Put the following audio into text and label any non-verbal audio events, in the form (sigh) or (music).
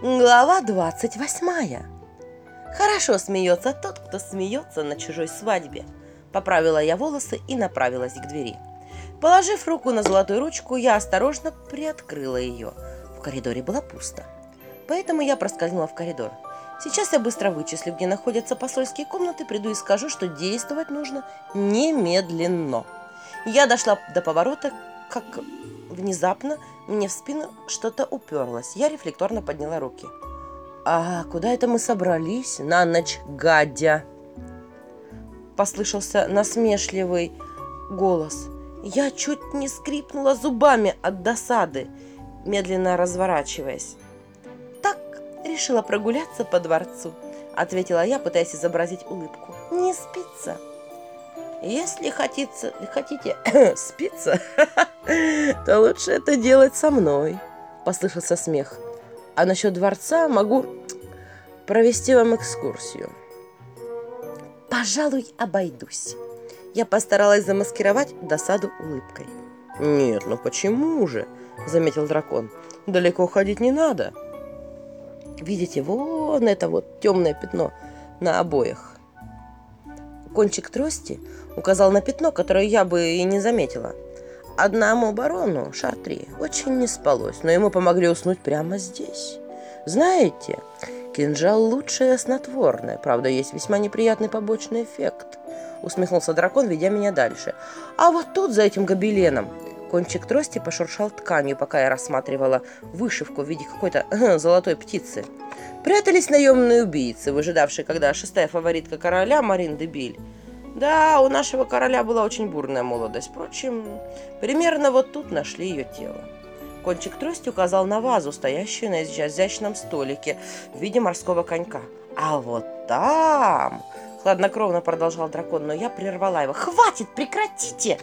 Глава 28. Хорошо смеется тот, кто смеется на чужой свадьбе. Поправила я волосы и направилась к двери. Положив руку на золотую ручку, я осторожно приоткрыла ее. В коридоре было пусто. Поэтому я проскользнула в коридор. Сейчас я быстро вычислю, где находятся посольские комнаты, приду и скажу, что действовать нужно немедленно. Я дошла до поворота, как внезапно мне в спину что-то уперлось. Я рефлекторно подняла руки. «А куда это мы собрались? На ночь, гадя!» Послышался насмешливый голос. Я чуть не скрипнула зубами от досады, медленно разворачиваясь. «Так, решила прогуляться по дворцу», — ответила я, пытаясь изобразить улыбку. «Не спится?» «Если хотите, хотите (coughs) спиться, (coughs) то лучше это делать со мной», — послышался смех. «А насчет дворца могу (coughs) провести вам экскурсию». «Пожалуй, обойдусь». Я постаралась замаскировать досаду улыбкой. «Нет, ну почему же?» – заметил дракон. «Далеко ходить не надо». Видите, вон это вот темное пятно на обоях. Кончик трости указал на пятно, которое я бы и не заметила. Одному барону, Шартри, очень не спалось, но ему помогли уснуть прямо здесь. Знаете, кинжал лучшее снотворное, правда, есть весьма неприятный побочный эффект. Усмехнулся дракон, ведя меня дальше. А вот тут, за этим гобеленом, кончик трости пошуршал тканью, пока я рассматривала вышивку в виде какой-то э, (laughs) золотой птицы. Прятались наемные убийцы, выжидавшие, когда шестая фаворитка короля Марин де Биль да, у нашего короля была очень бурная молодость. Впрочем, примерно вот тут нашли ее тело. Кончик трости указал на вазу, стоящую на изящном столике в виде морского конька. А вот там... Хладнокровно продолжал дракон, но я прервала его. «Хватит, прекратите!»